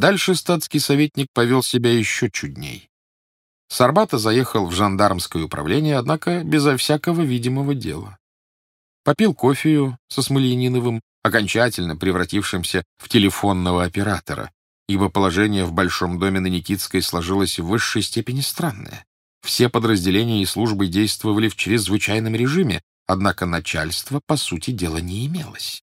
Дальше статский советник повел себя еще чудней. Сарбата заехал в жандармское управление, однако безо всякого видимого дела. Попил кофею со Смольяниновым, окончательно превратившимся в телефонного оператора, ибо положение в Большом доме на Никитской сложилось в высшей степени странное. Все подразделения и службы действовали в чрезвычайном режиме, однако начальства, по сути дела, не имелось.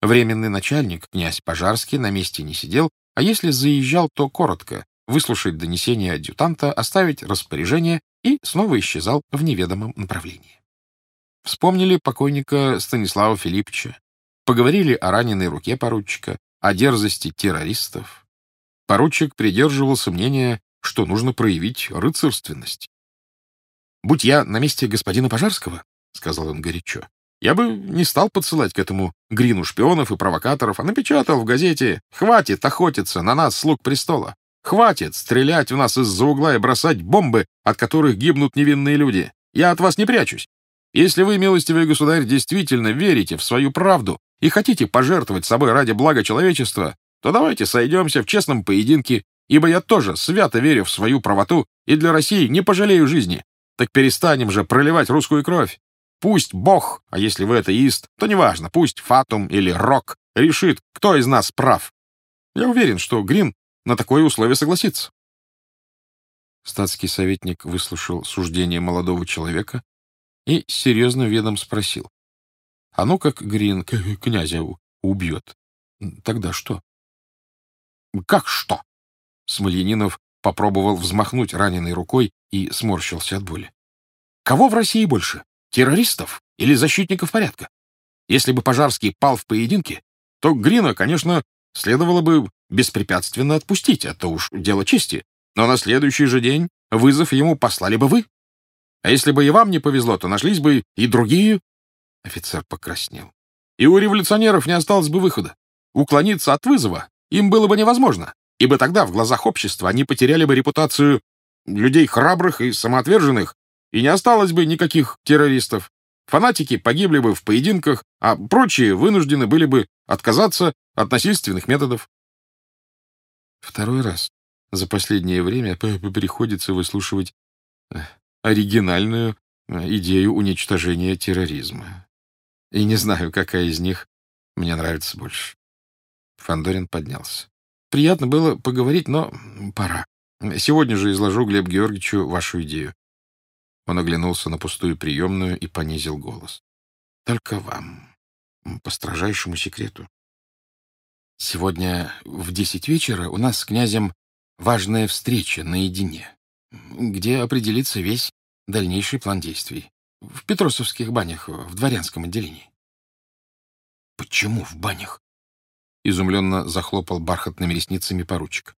Временный начальник, князь Пожарский, на месте не сидел, а если заезжал, то коротко, выслушать донесение адъютанта, оставить распоряжение и снова исчезал в неведомом направлении. Вспомнили покойника Станислава Филипповича, поговорили о раненой руке поручика, о дерзости террористов. Поручик придерживался мнения, что нужно проявить рыцарственность. «Будь я на месте господина Пожарского, — сказал он горячо, — я бы не стал подсылать к этому грину шпионов и провокаторов, а напечатал в газете «Хватит охотиться на нас, слуг престола! Хватит стрелять в нас из-за угла и бросать бомбы, от которых гибнут невинные люди! Я от вас не прячусь! Если вы, милостивый государь, действительно верите в свою правду и хотите пожертвовать собой ради блага человечества, то давайте сойдемся в честном поединке, ибо я тоже свято верю в свою правоту и для России не пожалею жизни. Так перестанем же проливать русскую кровь. Пусть Бог, а если вы атеист, то неважно, пусть Фатум или Рок решит, кто из нас прав. Я уверен, что Грин на такое условие согласится. Статский советник выслушал суждение молодого человека и с серьезным видом спросил. А ну как Грин князя убьет, тогда что? Как что? Смольянинов попробовал взмахнуть раненой рукой и сморщился от боли. Кого в России больше, террористов или защитников порядка? Если бы Пожарский пал в поединке, то Грина, конечно, следовало бы беспрепятственно отпустить, это уж дело чести, но на следующий же день вызов ему послали бы вы. А если бы и вам не повезло, то нашлись бы и другие. Офицер покраснел. И у революционеров не осталось бы выхода. Уклониться от вызова им было бы невозможно, ибо тогда в глазах общества они потеряли бы репутацию людей храбрых и самоотверженных, и не осталось бы никаких террористов. Фанатики погибли бы в поединках, а прочие вынуждены были бы отказаться от насильственных методов. Второй раз за последнее время приходится выслушивать э, оригинальную э, идею уничтожения терроризма. И не знаю, какая из них мне нравится больше. Фандорин поднялся. Приятно было поговорить, но пора. Сегодня же изложу Глеб Георгиевичу вашу идею. Он оглянулся на пустую приемную и понизил голос. Только вам, по строжайшему секрету. Сегодня в десять вечера у нас с князем важная встреча наедине, где определится весь дальнейший план действий. В Петросовских банях, в дворянском отделении. Почему в банях? Изумленно захлопал бархатными ресницами поручик.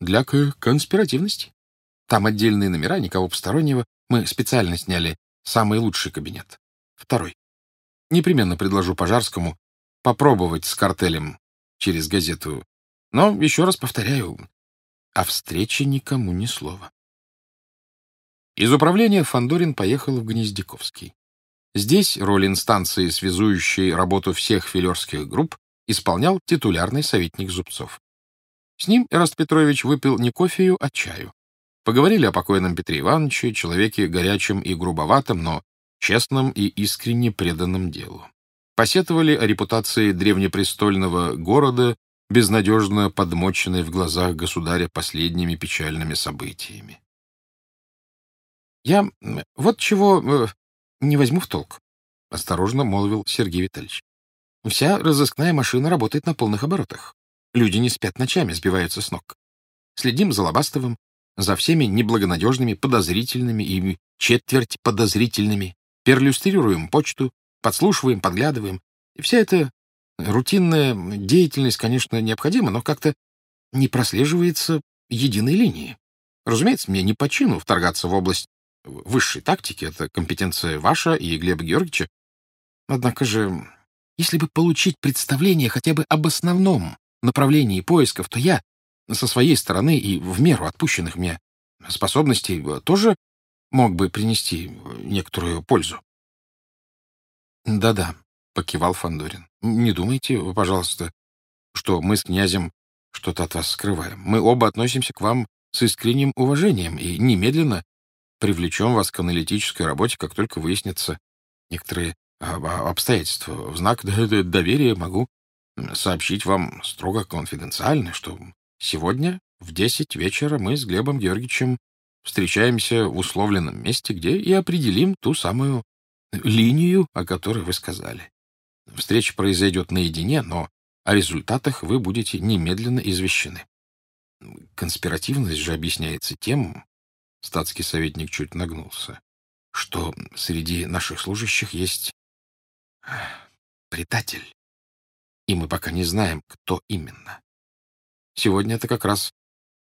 Для конспиративности. Там отдельные номера, никого постороннего. Мы специально сняли самый лучший кабинет. Второй. Непременно предложу Пожарскому попробовать с картелем через газету. Но, еще раз повторяю, о встрече никому ни слова. Из управления Фандорин поехал в Гнездяковский. Здесь роль инстанции, связующей работу всех филерских групп, исполнял титулярный советник Зубцов. С ним Эраст Петрович выпил не кофею, а чаю. Поговорили о покойном Петре Ивановиче, человеке горячем и грубоватом, но честном и искренне преданном делу посетовали о репутации древнепрестольного города, безнадежно подмоченной в глазах государя последними печальными событиями. «Я вот чего э, не возьму в толк», — осторожно молвил Сергей Витальевич. «Вся разыскная машина работает на полных оборотах. Люди не спят ночами, сбиваются с ног. Следим за Лобастовым, за всеми неблагонадежными, подозрительными и четверть подозрительными, перлюстрируем почту, подслушиваем, подглядываем. И вся эта рутинная деятельность, конечно, необходима, но как-то не прослеживается единой линии. Разумеется, мне не по чину вторгаться в область высшей тактики, это компетенция ваша и Глеба Георгиевича. Однако же, если бы получить представление хотя бы об основном направлении поисков, то я со своей стороны и в меру отпущенных мне способностей тоже мог бы принести некоторую пользу. «Да-да», — покивал Фандорин. «Не думайте, пожалуйста, что мы с князем что-то от вас скрываем. Мы оба относимся к вам с искренним уважением и немедленно привлечем вас к аналитической работе, как только выяснится некоторые а, а, обстоятельства. В знак доверия могу сообщить вам строго конфиденциально, что сегодня в десять вечера мы с Глебом Георгиевичем встречаемся в условленном месте, где и определим ту самую линию, о которой вы сказали. Встреча произойдет наедине, но о результатах вы будете немедленно извещены. Конспиративность же объясняется тем, статский советник чуть нагнулся, что среди наших служащих есть предатель, и мы пока не знаем, кто именно. Сегодня это как раз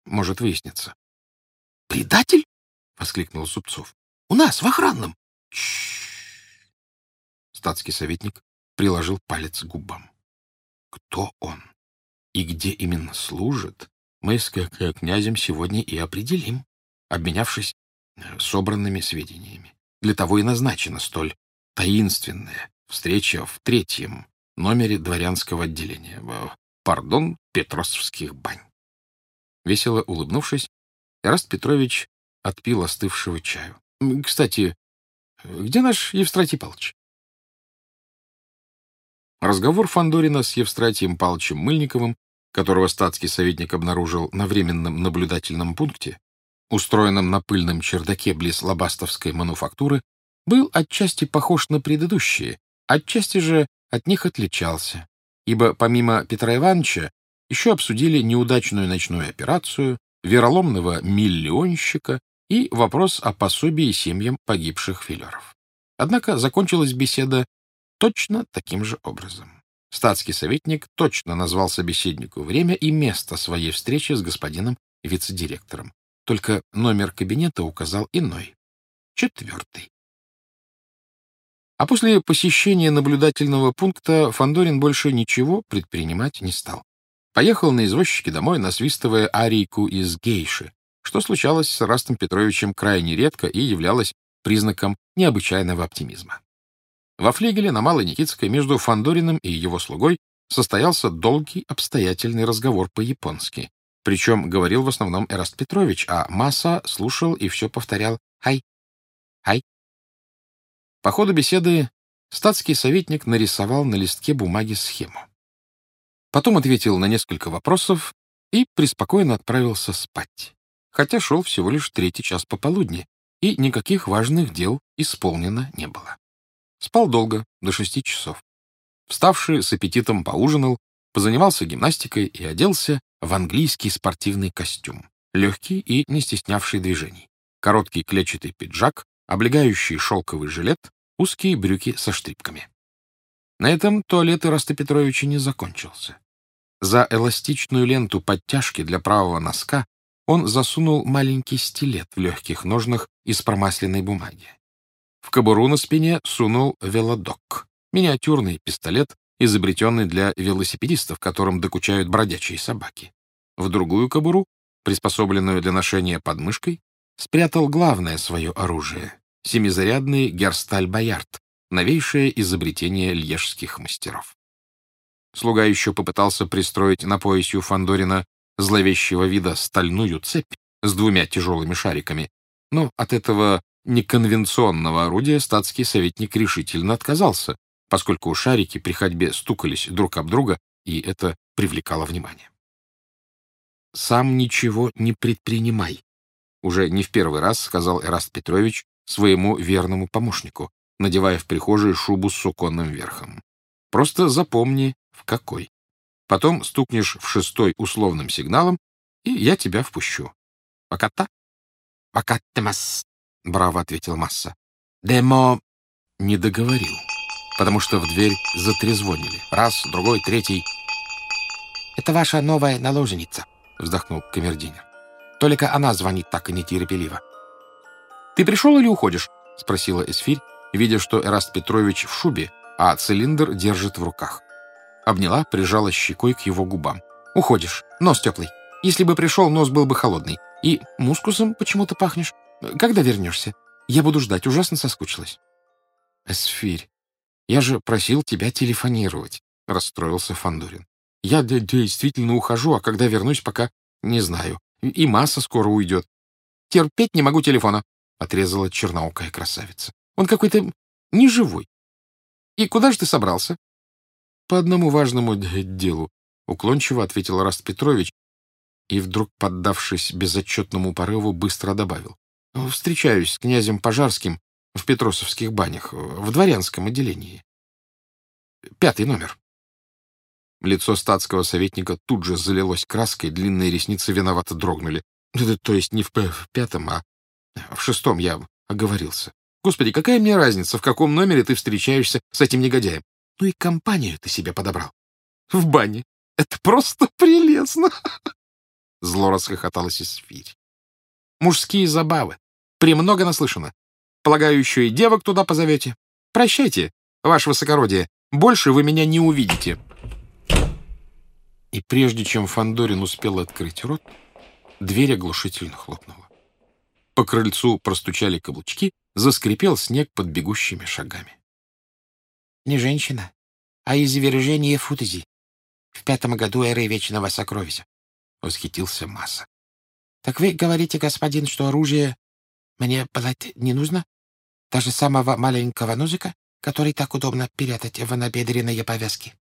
может выясниться. — Предатель? — воскликнул Зубцов. — У нас, в охранном. Статский советник приложил палец к губам. Кто он и где именно служит, мы с князем сегодня и определим, обменявшись э, собранными сведениями. Для того и назначена столь таинственная встреча в третьем номере дворянского отделения. Пардон, Петросовских бань. Весело улыбнувшись, Эраст Петрович отпил остывшего чаю. Кстати, где наш Евстратий Павлович? Разговор Фандорина с Евстратием Павловичем Мыльниковым, которого статский советник обнаружил на временном наблюдательном пункте, устроенном на пыльном чердаке близ Лобастовской мануфактуры, был отчасти похож на предыдущие, отчасти же от них отличался, ибо помимо Петра Ивановича еще обсудили неудачную ночную операцию, вероломного миллионщика и вопрос о пособии семьям погибших филеров. Однако закончилась беседа точно таким же образом. Статский советник точно назвал собеседнику время и место своей встречи с господином вице-директором. Только номер кабинета указал иной. Четвертый. А после посещения наблюдательного пункта Фандорин больше ничего предпринимать не стал. Поехал на извозчике домой, насвистывая арийку из гейши, что случалось с Растом Петровичем крайне редко и являлось признаком необычайного оптимизма. Во флигеле на Малой Никитской между Фандориным и его слугой состоялся долгий обстоятельный разговор по-японски. Причем говорил в основном Эраст Петрович, а Масса слушал и все повторял «Хай! Хай!». По ходу беседы статский советник нарисовал на листке бумаги схему. Потом ответил на несколько вопросов и преспокойно отправился спать, хотя шел всего лишь третий час пополудни, и никаких важных дел исполнено не было. Спал долго, до шести часов. Вставший с аппетитом поужинал, позанимался гимнастикой и оделся в английский спортивный костюм, легкий и не стеснявший движений. Короткий клетчатый пиджак, облегающий шелковый жилет, узкие брюки со штрипками. На этом туалет Ираста Петровича не закончился. За эластичную ленту подтяжки для правого носка он засунул маленький стилет в легких ножнах из промасленной бумаги. В кобуру на спине сунул велодок, миниатюрный пистолет, изобретенный для велосипедистов, которым докучают бродячие собаки. В другую кобуру, приспособленную для ношения под мышкой, спрятал главное свое оружие — семизарядный Герсталь-Боярд, новейшее изобретение льежских мастеров. Слуга еще попытался пристроить на поясе у Фандорина зловещего вида стальную цепь с двумя тяжелыми шариками, но от этого неконвенционного орудия статский советник решительно отказался, поскольку шарики при ходьбе стукались друг об друга, и это привлекало внимание. «Сам ничего не предпринимай», — уже не в первый раз сказал Эраст Петрович своему верному помощнику, надевая в прихожей шубу с суконным верхом. «Просто запомни, в какой. Потом стукнешь в шестой условным сигналом, и я тебя впущу. Пока-та?» «Пока-темас», — браво ответил Масса. «Демо...» Не договорил, потому что в дверь затрезвонили. Раз, другой, третий. «Это ваша новая наложница», — вздохнул камердинер. «Только она звонит так и нетерпеливо». «Ты пришел или уходишь?» — спросила Эсфирь, видя, что Эраст Петрович в шубе, а цилиндр держит в руках. Обняла, прижала щекой к его губам. «Уходишь. Нос теплый. Если бы пришел, нос был бы холодный. И мускусом почему-то пахнешь. Когда вернешься? Я буду ждать, ужасно соскучилась. Эсфирь, я же просил тебя телефонировать, расстроился Фандорин. Я действительно ухожу, а когда вернусь, пока не знаю. И масса скоро уйдет. Терпеть не могу телефона, — отрезала черноокая красавица. Он какой-то неживой. И куда же ты собрался? По одному важному делу, — уклончиво ответил Раст Петрович, и вдруг, поддавшись безотчетному порыву, быстро добавил. Встречаюсь с князем Пожарским в Петросовских банях, в дворянском отделении. Пятый номер. Лицо статского советника тут же залилось краской, длинные ресницы виновато дрогнули. То есть не в, в пятом, а в шестом я оговорился. Господи, какая мне разница, в каком номере ты встречаешься с этим негодяем? Ну и компанию ты себе подобрал. В бане. Это просто прелестно. Зло расхохоталась Исфирь. Мужские забавы. Премного наслышано. Полагаю, еще и девок туда позовете. Прощайте, ваше высокородие. Больше вы меня не увидите. И прежде чем Фандорин успел открыть рот, дверь оглушительно хлопнула. По крыльцу простучали каблучки, заскрипел снег под бегущими шагами. — Не женщина, а извержение футези. В пятом году эры Вечного Сокровища. — восхитился Масса. — Так вы говорите, господин, что оружие мне платить не нужно? Даже самого маленького ножика, который так удобно перетать в набедренные повязки?